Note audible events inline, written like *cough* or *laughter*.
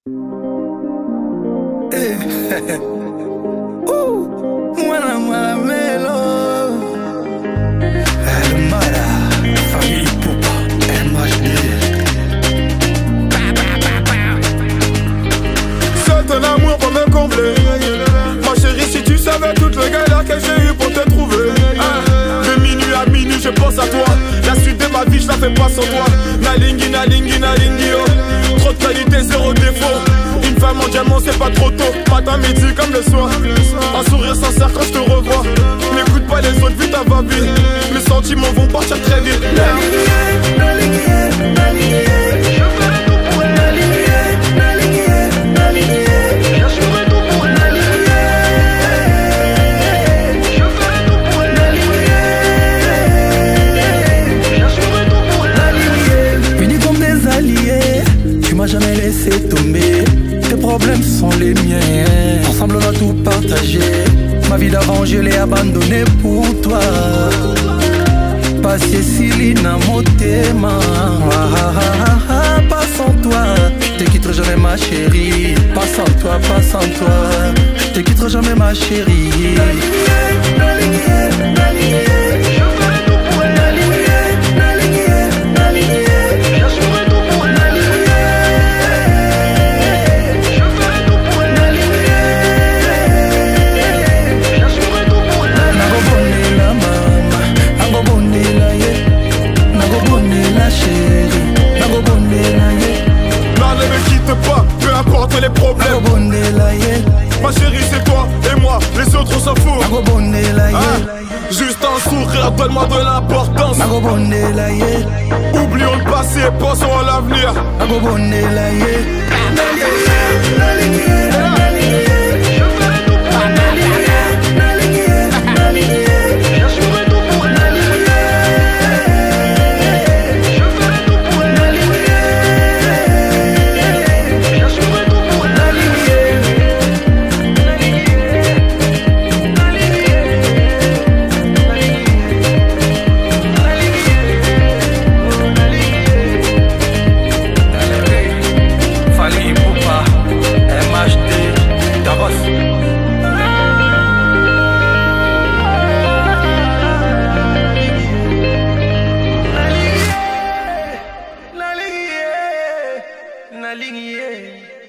*laughs* uh, mwana mwalamelo Elmara, famille Poupa, MHD C'est un amour pour me combler Ma chérie si tu savais toutes les galères que j'ai eu pour te trouver. Hein. De minuit à minuit je pense à toi. La suite de ma vie je la fais pas sans toi. Nalingi nalingi nalingi oh Trop qualité zéro défaut. Une femme en diamant c'est pas trop tôt. Matin midi comme le soir. Un sourire sincère quand je te revois. N'écoute pas les jamais laissé tomber. Tes problèmes sont les miens. Ensemble on a tout partagé. Ma vie d'avant je l'ai abandonnée pour toi. Pas Cécilie na motema. Ah, ah, ah, Pas sans toi, te quitterai jamais ma chérie. Pas sans toi, pas sans toi, te quitterai jamais ma chérie. Ma chérie, c'est toi et moi, les autres on s'en fout. Hein? Juste un sourire, donne-moi de l'importance. Oublions le passé, pensons à l'avenir. yeah.